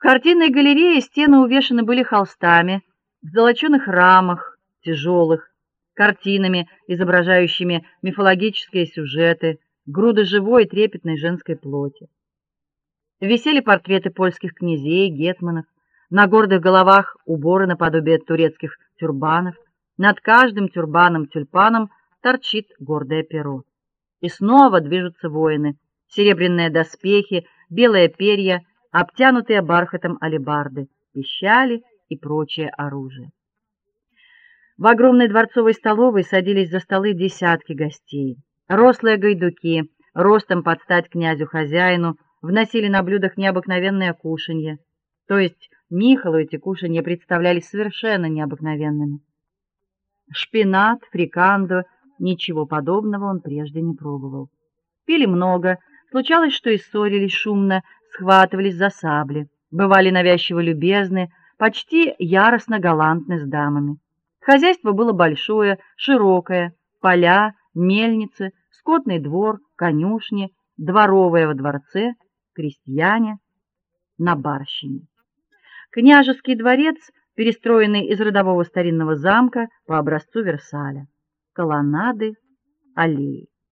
В картинной галерее стены увешаны были холстами в золочёных рамах, тяжелых, картинами, изображающими мифологические сюжеты, груды живой трепетной женской плоти. Висели портреты польских князей, гетманов, на гордых головах уборы наподобие турецких тюрбанов, над каждым тюрбаном-тюльпаном торчит гордое перо. И снова движутся воины, серебряные доспехи, белые перья, обтянутые бархатом алебарды, пищали и прочее оружие. В огромной дворцовой столовой садились за столы десятки гостей. Рослые гайдуки, ростом под стать князю-хозяину, вносили на блюдах необыкновенные кушанья. То есть Михалу эти кушанья представлялись совершенно необыкновенными. Шпинат, фрикандо, ничего подобного он прежде не пробовал. Пили много, случалось, что и ссорились шумно, схватывались за сабли, бывали навязчиво любезны, почти яростно галантны с дамами. Хозяйство было большое, широкое: поля, мельницы, скотный двор, конюшни, дворовые во дворце, крестьяне на барщине. Княжеский дворец, перестроенный из родового старинного замка по образцу Версаля. Колоннады, аллеи.